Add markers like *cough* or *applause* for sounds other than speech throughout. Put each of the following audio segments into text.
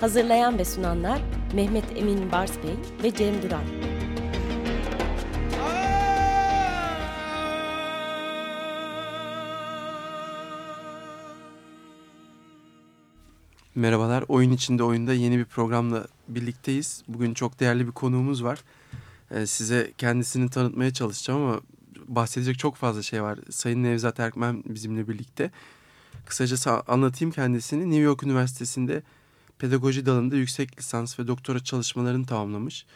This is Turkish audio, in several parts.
Hazırlayan ve sunanlar Mehmet Emin Bars Bey ve Cem Duran. Merhabalar, Oyun içinde Oyunda yeni bir programla birlikteyiz. Bugün çok değerli bir konuğumuz var. Ee, size kendisini tanıtmaya çalışacağım ama bahsedecek çok fazla şey var. Sayın Nevzat Erkmen bizimle birlikte. Kısacası anlatayım kendisini. New York Üniversitesi'nde pedagoji dalında yüksek lisans ve doktora çalışmalarını tamamlamış.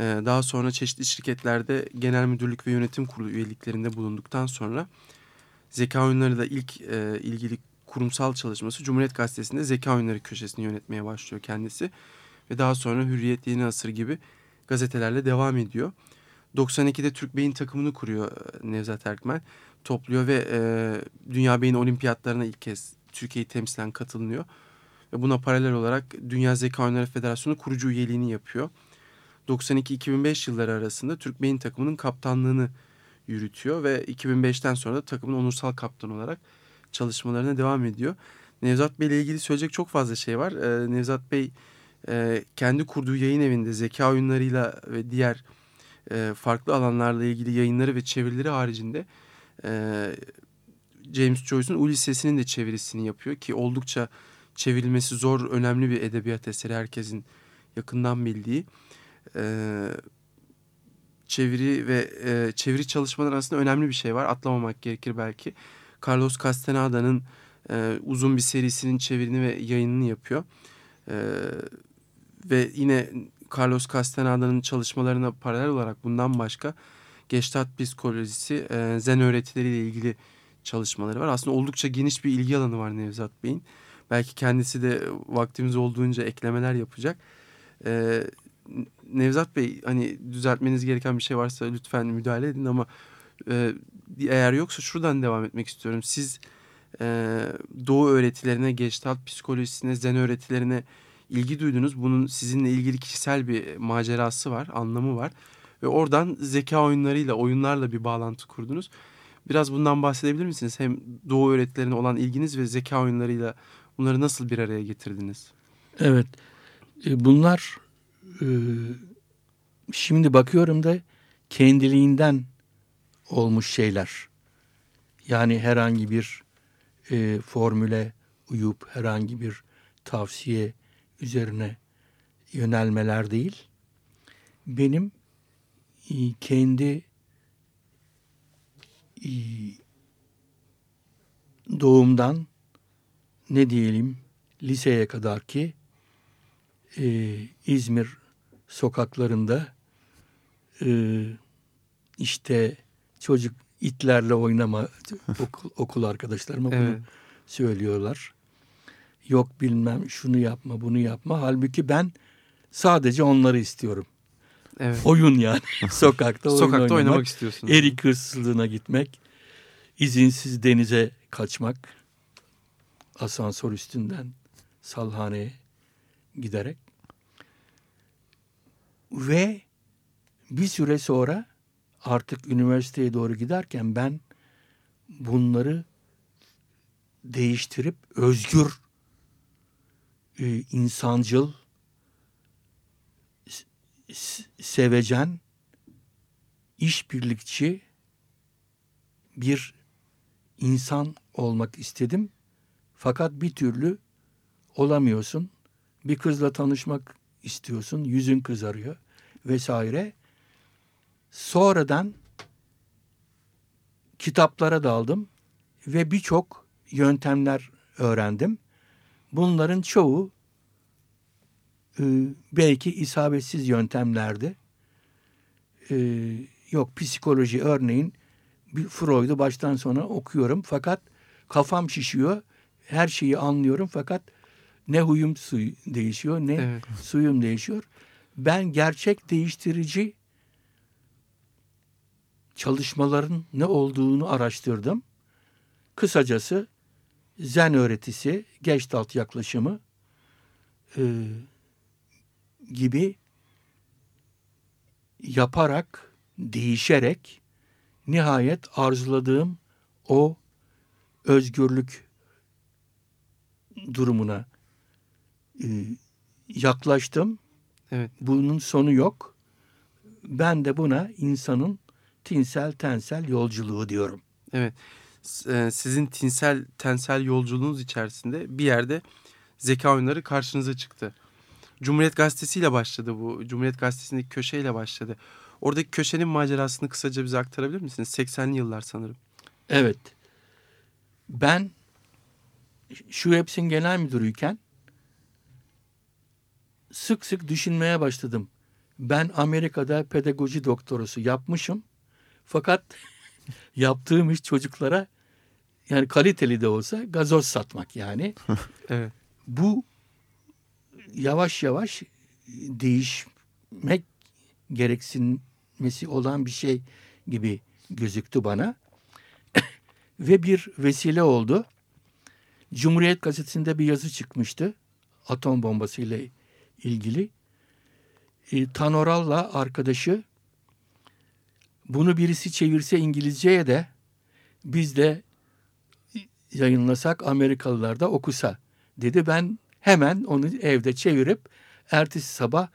Ee, daha sonra çeşitli şirketlerde genel müdürlük ve yönetim kurulu üyeliklerinde bulunduktan sonra zeka oyunları da ilk e, ilgili kurumsal çalışması Cumhuriyet Gazetesi'nde zeka oyunları köşesini yönetmeye başlıyor kendisi. Ve daha sonra Hürriyet, Yeni Asır gibi gazetelerle devam ediyor. 92'de Türk Beyin takımını kuruyor e, Nevzat Erkmen. Topluyor ve e, Dünya Beyin Olimpiyatlarına ilk kez Türkiye'yi temsilen katılınıyor. Ve buna paralel olarak Dünya Zeka Oyunları Federasyonu kurucu üyeliğini yapıyor. 92-2005 yılları arasında Türk Beyin takımının kaptanlığını yürütüyor ve 2005'ten sonra da takımın onursal kaptan olarak çalışmalarına devam ediyor. Nevzat Bey ile ilgili söyleyecek çok fazla şey var. Ee, Nevzat Bey e, kendi kurduğu yayın evinde zeka oyunlarıyla ve diğer e, farklı alanlarla ilgili yayınları ve çevirileri haricinde e, James Joyce'un Ulysses'inin de çevirisini yapıyor ki oldukça çevrilmesi zor, önemli bir edebiyat eseri herkesin yakından bildiği. E, çeviri ve e, çeviri çalışmaları arasında önemli bir şey var. Atlamamak gerekir belki. Carlos Castaneda'nın e, uzun bir serisinin çevirini ve yayınını yapıyor. E, ve yine Carlos Castaneda'nın çalışmalarına paralel olarak bundan başka Gestalt psikolojisi, e, zen öğretileriyle ilgili çalışmaları var. Aslında oldukça geniş bir ilgi alanı var Nevzat Bey'in. Belki kendisi de vaktimiz olduğunca eklemeler yapacak. E, Nevzat Bey hani düzeltmeniz gereken bir şey varsa lütfen müdahale edin ama e, eğer yoksa şuradan devam etmek istiyorum. Siz e, doğu öğretilerine, Gestalt psikolojisine, zen öğretilerine ilgi duydunuz. Bunun sizinle ilgili kişisel bir macerası var, anlamı var. Ve oradan zeka oyunlarıyla, oyunlarla bir bağlantı kurdunuz. Biraz bundan bahsedebilir misiniz? Hem doğu öğretilerine olan ilginiz ve zeka oyunlarıyla bunları nasıl bir araya getirdiniz? Evet, e, bunlar e, şimdi bakıyorum da kendiliğinden olmuş şeyler. Yani herhangi bir e, formüle uyup herhangi bir tavsiye üzerine yönelmeler değil. Benim kendi doğumdan ne diyelim liseye kadar ki e, İzmir sokaklarında e, işte çocuk itlerle oynama *laughs* okul, okul arkadaşlarıma evet. bunu söylüyorlar. Yok bilmem şunu yapma bunu yapma. Halbuki ben sadece onları istiyorum. Evet. Oyun yani. *laughs* Sokakta oyun Sokakta oynamak, oynamak istiyorsun. Erik hırsızlığına gitmek. izinsiz denize kaçmak. Asansör üstünden salhaneye giderek. Ve bir süre sonra artık üniversiteye doğru giderken ben bunları değiştirip özgür, e, insancıl, sevecen, işbirlikçi bir insan olmak istedim. Fakat bir türlü olamıyorsun. Bir kızla tanışmak istiyorsun, yüzün kızarıyor vesaire. Sonradan kitaplara daldım ve birçok yöntemler öğrendim. Bunların çoğu e, belki isabetsiz yöntemlerdi. E, yok psikoloji örneğin bir Freud'u baştan sona okuyorum fakat kafam şişiyor. Her şeyi anlıyorum fakat ne huyum suyu değişiyor ne Evet. suyum değişiyor. Ben gerçek değiştirici çalışmaların ne olduğunu araştırdım. Kısacası zen öğretisi, Gestalt yaklaşımı e, gibi yaparak, değişerek nihayet arzuladığım o özgürlük durumuna e, yaklaştım. Evet. Bunun sonu yok. Ben de buna insanın tinsel tensel yolculuğu diyorum. Evet. E, Sizin tinsel tensel yolculuğunuz içerisinde bir yerde zeka oyunları karşınıza çıktı. Cumhuriyet Gazetesi ile başladı bu. Cumhuriyet Gazetesi'ndeki köşeyle başladı. Oradaki köşenin macerasını kısaca bize aktarabilir misiniz? 80'li yıllar sanırım. Evet. Ben şu hepsin genel müdürüyken sık sık düşünmeye başladım. Ben Amerika'da pedagoji doktorası yapmışım. Fakat *laughs* yaptığım iş çocuklara yani kaliteli de olsa gazoz satmak yani. *laughs* Evet. Bu yavaş yavaş değişmek gereksinmesi olan bir şey gibi gözüktü bana. *laughs* Ve bir vesile oldu. Cumhuriyet Gazetesi'nde bir yazı çıkmıştı. Atom bombası ile ilgili. E, Tanoral'la arkadaşı bunu birisi çevirse İngilizceye de biz de yayınlasak Amerikalılar da okusa dedi. Ben hemen onu evde çevirip ertesi sabah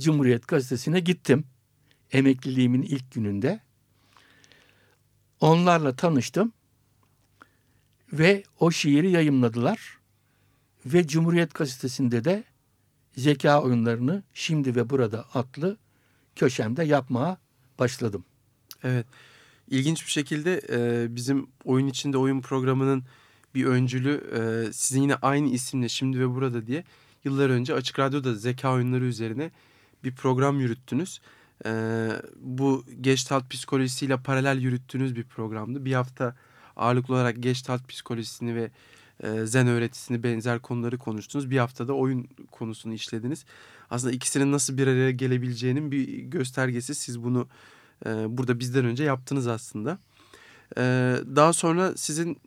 Cumhuriyet Gazetesi'ne gittim. Emekliliğimin ilk gününde. Onlarla tanıştım ve o şiiri yayımladılar. Ve Cumhuriyet Gazetesi'nde de zeka oyunlarını şimdi ve burada adlı köşemde yapmaya başladım. Evet. İlginç bir şekilde e, bizim oyun içinde oyun programının bir öncülü e, sizin yine aynı isimle şimdi ve burada diye yıllar önce Açık Radyo'da zeka oyunları üzerine bir program yürüttünüz. E, bu Gestalt psikolojisiyle paralel yürüttüğünüz bir programdı. Bir hafta ağırlıklı olarak Gestalt psikolojisini ve e, Zen öğretisini benzer konuları konuştunuz. Bir haftada oyun konusunu işlediniz. Aslında ikisinin nasıl bir araya gelebileceğinin bir göstergesi. Siz bunu e, burada bizden önce yaptınız aslında. E, daha sonra sizin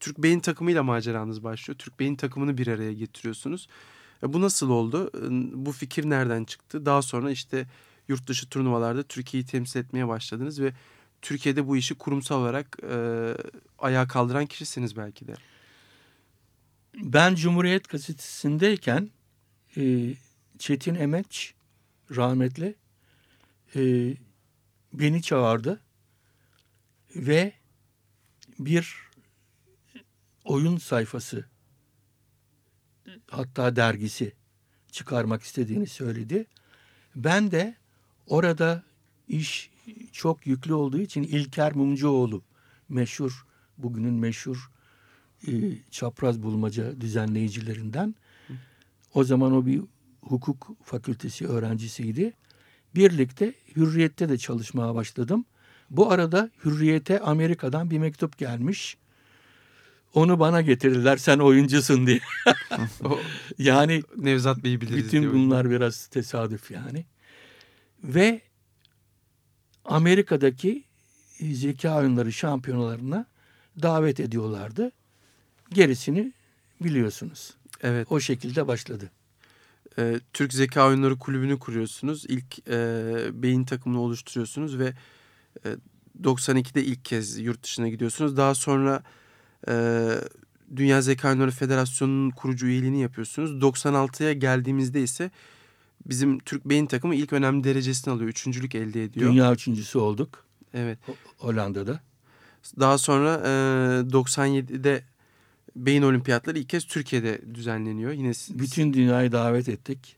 Türk Beyin takımıyla maceranız başlıyor. Türk Beyin takımını bir araya getiriyorsunuz. E, bu nasıl oldu? E, bu fikir nereden çıktı? Daha sonra işte yurt dışı turnuvalarda Türkiye'yi temsil etmeye başladınız ve Türkiye'de bu işi kurumsal olarak e, ayağa kaldıran kişisiniz belki de. Ben Cumhuriyet Gazetesi'ndeyken e, Çetin Emeç rahmetli e, beni çağırdı ve bir oyun sayfası hatta dergisi çıkarmak istediğini söyledi. Ben de orada iş çok yüklü olduğu için İlker Mumcuoğlu meşhur bugünün meşhur e, çapraz bulmaca düzenleyicilerinden. O zaman o bir hukuk fakültesi öğrencisiydi. Birlikte Hürriyet'te de çalışmaya başladım. Bu arada Hürriyet'e Amerika'dan bir mektup gelmiş. Onu bana getirdiler sen oyuncusun diye. *laughs* Yani Nevzat Bey'i biliriz bütün bunlar biraz tesadüf yani. Ve Amerika'daki zeka oyunları şampiyonalarına davet ediyorlardı. Gerisini biliyorsunuz. Evet. O şekilde başladı. e, Türk Zeka Oyunları Kulübü'nü kuruyorsunuz. İlk e, beyin takımını oluşturuyorsunuz ve e, 92'de ilk kez yurt dışına gidiyorsunuz. Daha sonra e, Dünya Zeka Oyunları Federasyonu'nun kurucu üyeliğini yapıyorsunuz. 96'ya geldiğimizde ise bizim Türk beyin takımı ilk önemli derecesini alıyor. Üçüncülük elde ediyor. Dünya üçüncüsü olduk Evet. Ho- Hollanda'da. Daha sonra e, 97'de beyin olimpiyatları ilk kez Türkiye'de düzenleniyor. Yine Bütün dünyayı davet ettik.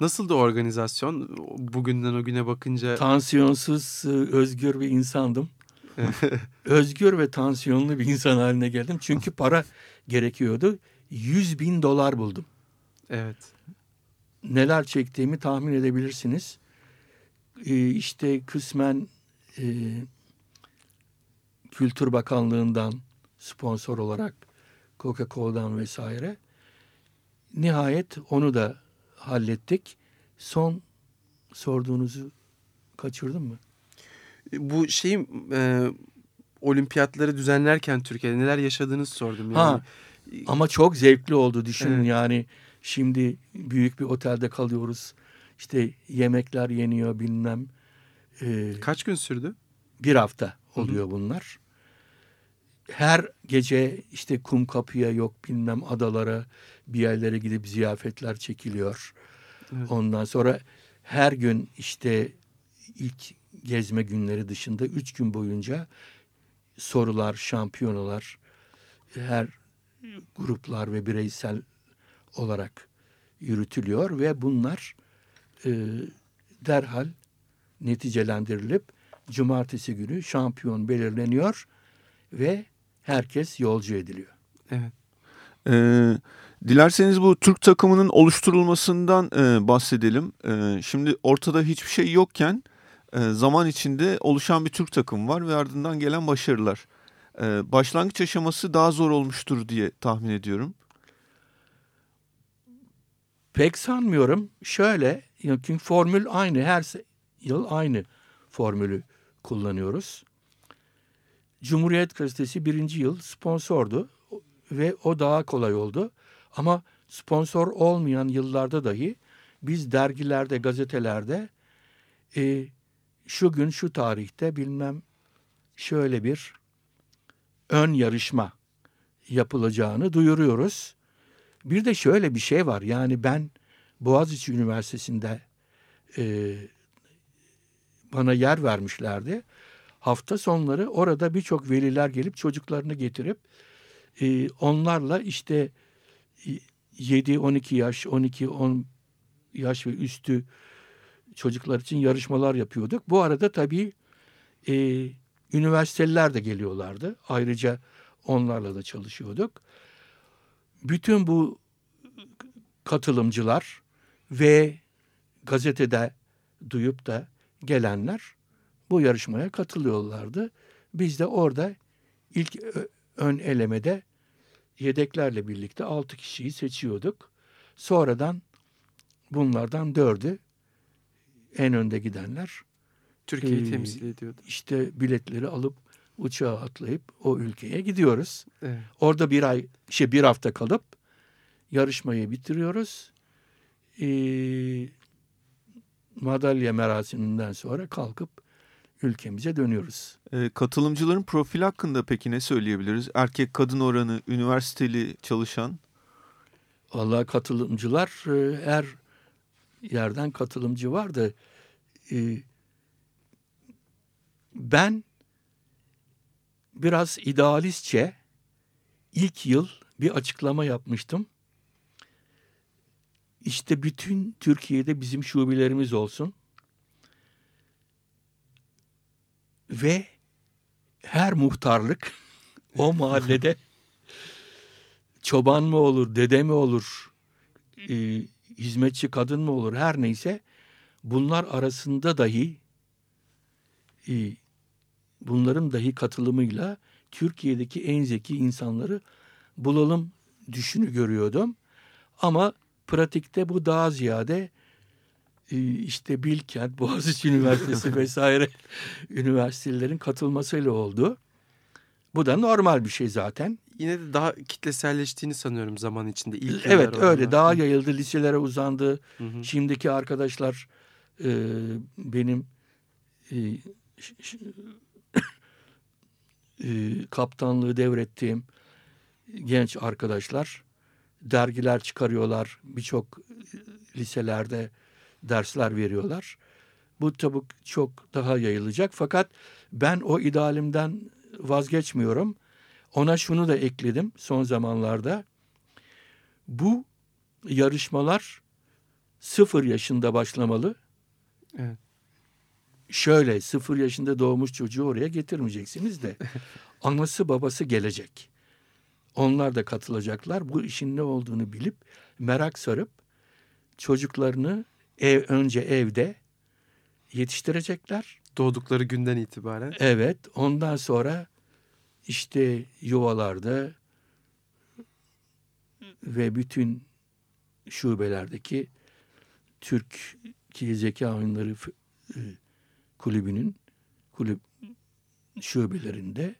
nasıl da organizasyon bugünden o güne bakınca Tansiyonsuz, e, özgür bir insandım. *laughs* özgür ve tansiyonlu bir insan haline geldim. Çünkü para gerekiyordu. 100 bin dolar buldum. evet. Neler çektiğimi tahmin edebilirsiniz. Ee, işte kısmen e, Kültür Bakanlığı'ndan sponsor olarak Coca-Cola'dan vesaire nihayet onu da hallettik. Son sorduğunuzu kaçırdım mı? Bu şeyi e, olimpiyatları düzenlerken Türkiye'de neler yaşadığınızı sordum. Yani. Ha, ama çok zevkli oldu düşünün Evet. yani. Şimdi büyük bir otelde kalıyoruz. İşte yemekler yeniyor bilmem. Ee, Kaç gün sürdü? bir hafta oluyor bunlar. Her gece işte kum kapıya yok bilmem adalara bir yerlere gidip ziyafetler çekiliyor. Evet. Ondan sonra her gün işte ilk gezme günleri dışında üç gün boyunca sorular, şampiyonalar her gruplar ve bireysel olarak yürütülüyor ve bunlar e, derhal neticelendirilip cumartesi günü şampiyon belirleniyor ve herkes yolcu ediliyor. Evet. Ee, dilerseniz bu Türk takımının oluşturulmasından e, bahsedelim. E, şimdi ortada hiçbir şey yokken e, zaman içinde oluşan bir Türk takımı var ve ardından gelen başarılar. E, başlangıç aşaması daha zor olmuştur diye tahmin ediyorum. Pek sanmıyorum. Şöyle, çünkü formül aynı. Her yıl aynı formülü kullanıyoruz. Cumhuriyet Gazetesi birinci yıl sponsordu ve o daha kolay oldu. Ama sponsor olmayan yıllarda dahi biz dergilerde, gazetelerde e, şu gün şu tarihte bilmem şöyle bir ön yarışma yapılacağını duyuruyoruz. Bir de şöyle bir şey var. Yani ben Boğaziçi Üniversitesi'nde e, bana yer vermişlerdi. Hafta sonları orada birçok veliler gelip çocuklarını getirip e, onlarla işte e, 7-12 yaş, 12-10 yaş ve üstü çocuklar için yarışmalar yapıyorduk. Bu arada tabii e, üniversiteliler de geliyorlardı. Ayrıca onlarla da çalışıyorduk. Bütün bu katılımcılar ve gazetede duyup da gelenler bu yarışmaya katılıyorlardı. Biz de orada ilk ön elemede yedeklerle birlikte altı kişiyi seçiyorduk. Sonradan bunlardan dördü en önde gidenler Türkiye'yi Ee, temsil ediyordu. işte biletleri alıp uçağa atlayıp o ülkeye gidiyoruz. Evet. Orada bir ay, şey bir hafta kalıp yarışmayı bitiriyoruz. Ee, madalya merasiminden sonra kalkıp ülkemize dönüyoruz. E, katılımcıların profili hakkında peki ne söyleyebiliriz? Erkek kadın oranı, üniversiteli çalışan. Vallahi katılımcılar e, her yerden katılımcı vardı. E, ben biraz idealistçe ilk yıl bir açıklama yapmıştım. İşte bütün Türkiye'de bizim şubelerimiz olsun. Ve her muhtarlık o *laughs* mahallede çoban mı olur, dede mi olur, e, hizmetçi kadın mı olur her neyse bunlar arasında dahi e, bunların dahi katılımıyla Türkiye'deki en zeki insanları bulalım düşünü görüyordum. Ama pratikte bu daha ziyade e, işte Bilkent, *laughs* Boğaziçi Üniversitesi *laughs* vesaire üniversitelerin katılmasıyla oldu. Bu da normal bir şey zaten. Yine de daha kitleselleştiğini sanıyorum zaman içinde. İlk Evet öyle oranla. daha yayıldı liselere uzandı. Hı hı. Şimdiki arkadaşlar e, benim e, e, kaptanlığı devrettiğim genç arkadaşlar dergiler çıkarıyorlar. Birçok liselerde dersler veriyorlar. Bu tabii çok daha yayılacak. Fakat ben o idealimden vazgeçmiyorum. Ona şunu da ekledim son zamanlarda. Bu yarışmalar sıfır yaşında başlamalı. Evet. Şöyle sıfır yaşında doğmuş çocuğu oraya getirmeyeceksiniz de *laughs* anası babası gelecek. Onlar da katılacaklar. Bu işin ne olduğunu bilip merak sarıp çocuklarını ev önce evde yetiştirecekler. Doğdukları günden itibaren. Evet, ondan sonra işte yuvalarda ve bütün şubelerdeki Türkiye Zeka Oyunları e, Kulübü'nün kulüp şubelerinde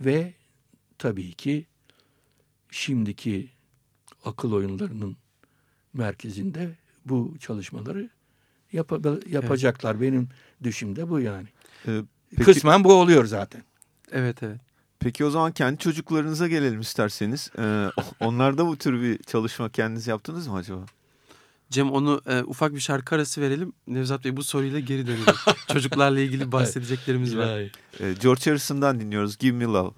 ve tabii ki şimdiki akıl oyunlarının merkezinde bu çalışmaları yapa- yapacaklar. Benim düşümde bu yani. Ee, peki, Kısmen bu oluyor zaten. Evet evet. peki o zaman kendi çocuklarınıza gelelim isterseniz. Ee, onlarda bu tür bir çalışma kendiniz yaptınız mı acaba? Cem onu e, ufak bir şarkı arası verelim. Nevzat Bey bu soruyla geri dönelim. *laughs* Çocuklarla ilgili bahsedeceklerimiz var. Ee, George Harrison'dan dinliyoruz Give Me Love.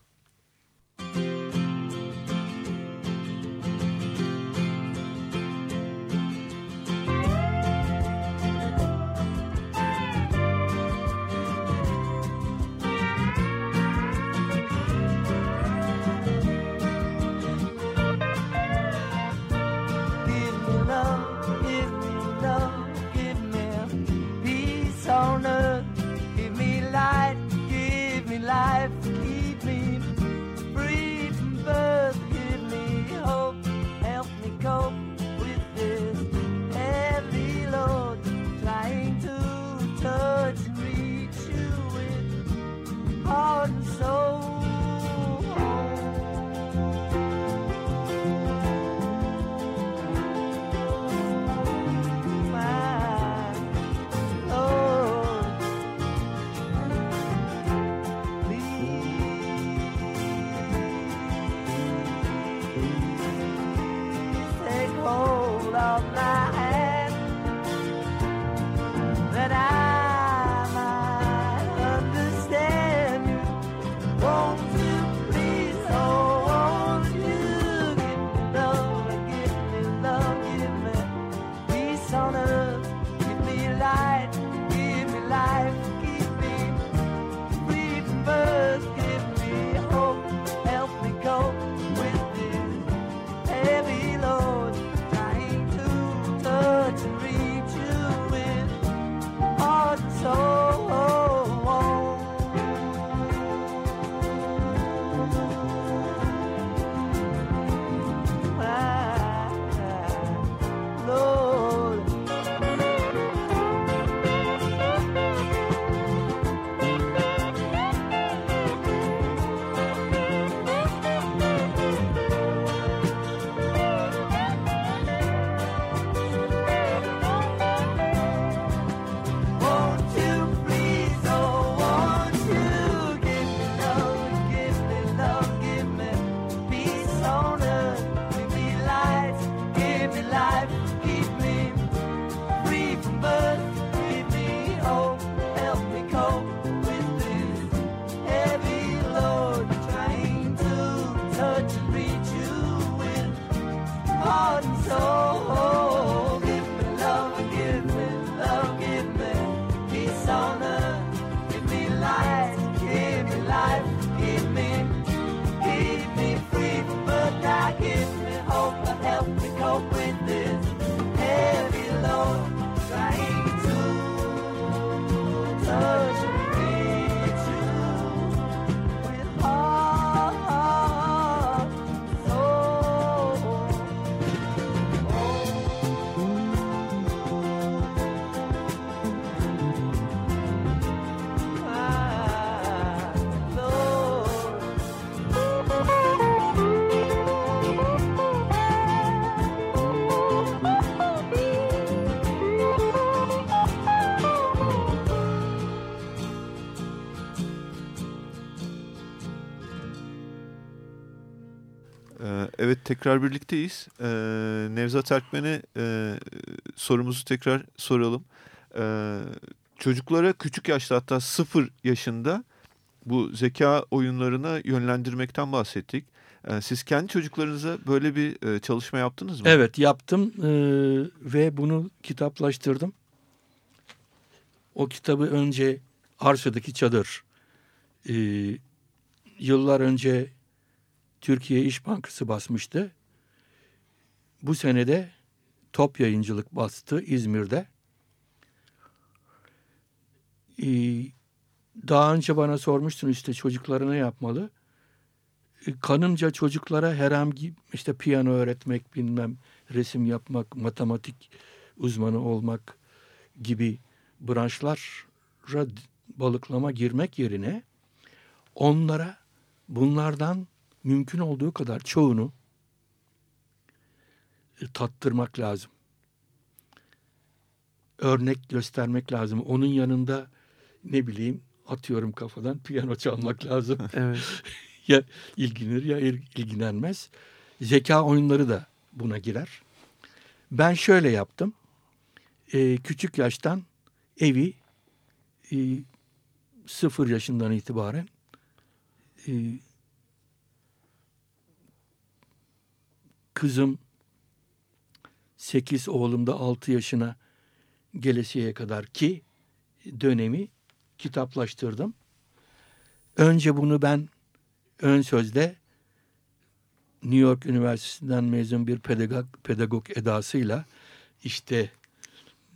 Tekrar birlikteyiz. Ee, Nevzat Erkmen'e e, sorumuzu tekrar soralım. Ee, çocuklara küçük yaşta hatta sıfır yaşında bu zeka oyunlarına yönlendirmekten bahsettik. Ee, siz kendi çocuklarınıza böyle bir e, çalışma yaptınız mı? Evet yaptım eee, ve bunu kitaplaştırdım. O kitabı önce Arşa'daki Çadır eee, yıllar önce Türkiye İş Bankası basmıştı. Bu senede Top Yayıncılık bastı İzmir'de. Eee, daha önce bana sormuştun işte çocuklara ne yapmalı? e, kanımca çocuklara herhangi işte piyano öğretmek, bilmem resim yapmak, matematik uzmanı olmak gibi branşlara balıklama girmek yerine onlara bunlardan mümkün olduğu kadar çoğunu e, tattırmak lazım. Örnek göstermek lazım. Onun yanında ne bileyim atıyorum kafadan piyano çalmak lazım. *laughs* Evet. *laughs* ya ilgilenir ya il- ilgilenmez. Zeka oyunları da buna girer. Ben şöyle yaptım. Ee, küçük yaştan evi e, sıfır yaşından itibaren e, kızım 8 oğlum da 6 yaşına gelesiye kadar ki dönemi kitaplaştırdım. Önce bunu ben ön sözde New York Üniversitesi'nden mezun bir pedagog, pedagog edasıyla işte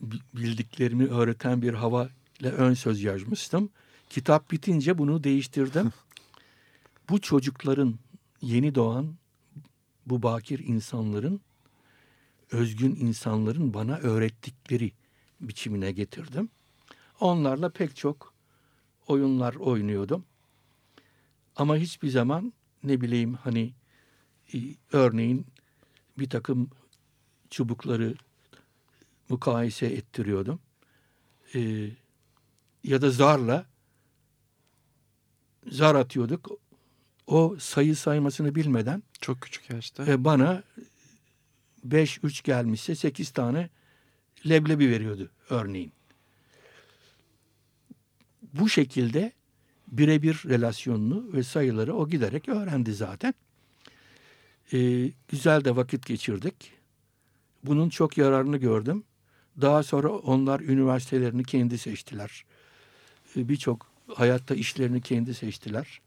bi- bildiklerimi öğreten bir hava ile ön söz yazmıştım. Kitap bitince bunu değiştirdim. *laughs* bu çocukların yeni doğan bu bakir insanların özgün insanların bana öğrettikleri biçimine getirdim. Onlarla pek çok oyunlar oynuyordum. Ama hiçbir zaman ne bileyim hani e, örneğin bir takım çubukları mukayese ettiriyordum. E, ya da zarla zar atıyorduk. O sayı saymasını bilmeden Çok küçük yaşta. e, bana 5-3 gelmişse 8 tane leblebi veriyordu örneğin. Bu şekilde birebir relasyonunu ve sayıları o giderek öğrendi zaten. E, güzel de vakit geçirdik. Bunun çok yararını gördüm. Daha sonra onlar üniversitelerini kendi seçtiler. E, Birçok hayatta işlerini kendi seçtiler.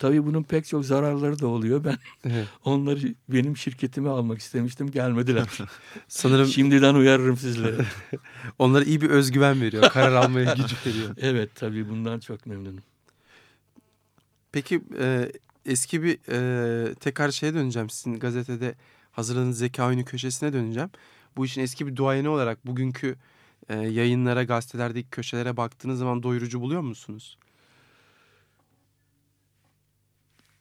Tabii bunun pek çok zararları da oluyor. Ben Evet. *laughs* onları benim şirketime almak istemiştim. Gelmediler. *laughs* Sanırım Şimdiden uyarırım sizlere. *laughs* onlara iyi bir özgüven veriyor. Karar almaya gücü veriyor. evet tabii bundan çok memnunum. Peki e, eski bir e, tekrar şeye döneceğim. Sizin gazetede hazırladığınız zeka oyunu köşesine döneceğim. Bu işin eski bir duayeni olarak bugünkü e, yayınlara, gazetelerdeki köşelere baktığınız zaman doyurucu buluyor musunuz?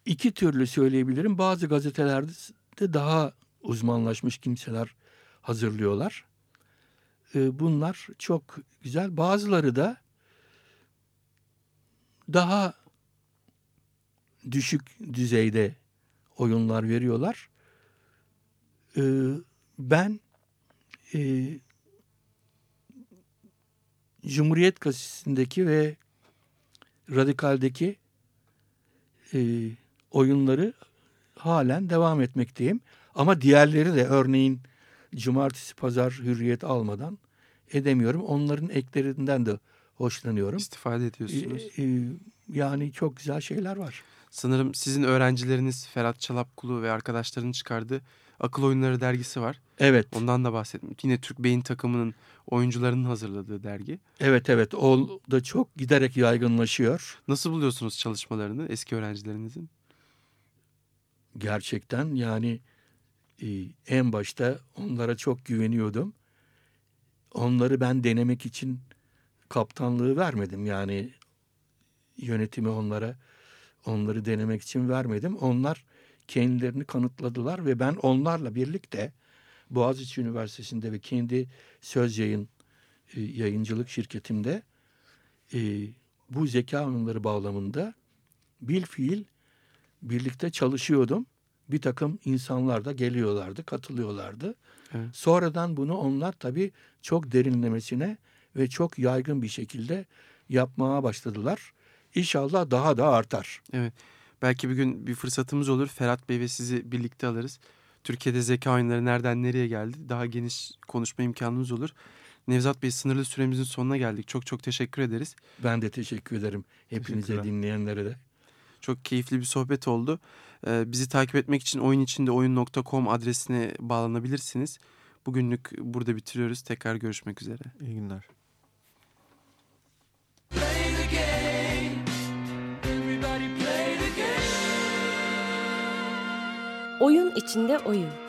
İki türlü söyleyebilirim. Bazı gazetelerde daha uzmanlaşmış kimseler hazırlıyorlar. Ee, Bunlar çok güzel. Bazıları da daha düşük düzeyde oyunlar veriyorlar. Ee, Ben e, Cumhuriyet Gazetesi'ndeki ve Radikal'deki e, oyunları halen devam etmekteyim. Ama diğerleri de örneğin cumartesi pazar hürriyet almadan edemiyorum. Onların eklerinden de hoşlanıyorum. İstifade ediyorsunuz. E, e, yani çok güzel şeyler var. Sanırım sizin öğrencileriniz Ferhat Çalapkulu ve arkadaşlarının çıkardığı Akıl Oyunları dergisi var. Evet, Ondan da bahsettim. Yine Türk Beyin takımının oyuncularının hazırladığı dergi. evet, evet. O da çok giderek yaygınlaşıyor. Nasıl buluyorsunuz çalışmalarını eski öğrencilerinizin? Gerçekten yani e, en başta onlara çok güveniyordum. Onları ben denemek için kaptanlığı vermedim. Yani yönetimi onlara onları denemek için vermedim. Onlar kendilerini kanıtladılar ve ben onlarla birlikte Boğaziçi Üniversitesi'nde ve kendi söz yayın e, yayıncılık şirketimde e, bu zeka oyunları bağlamında bil fiil birlikte çalışıyordum. Bir takım insanlar da geliyorlardı, katılıyorlardı. Evet. Sonradan bunu onlar tabii çok derinlemesine ve çok yaygın bir şekilde yapmaya başladılar. İnşallah daha da artar. Belki bir gün bir fırsatımız olur. Ferhat Bey ve sizi birlikte alırız. Türkiye'de zeka oyunları nereden nereye geldi? Daha geniş konuşma imkanımız olur. Nevzat Bey sınırlı süremizin sonuna geldik. Çok çok teşekkür ederiz. Ben de teşekkür ederim hepinize dinleyenlere de. Çok keyifli bir sohbet oldu. Ee, bizi takip etmek için oyun içinde oyun.com adresine bağlanabilirsiniz. Bugünlük burada bitiriyoruz. Tekrar görüşmek üzere. İyi günler. Oyun içinde oyun.